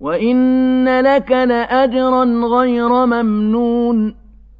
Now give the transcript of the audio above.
وَإِنَّ لَكَ لَأَجْرًا غَيْرَ مَمْنُونٍ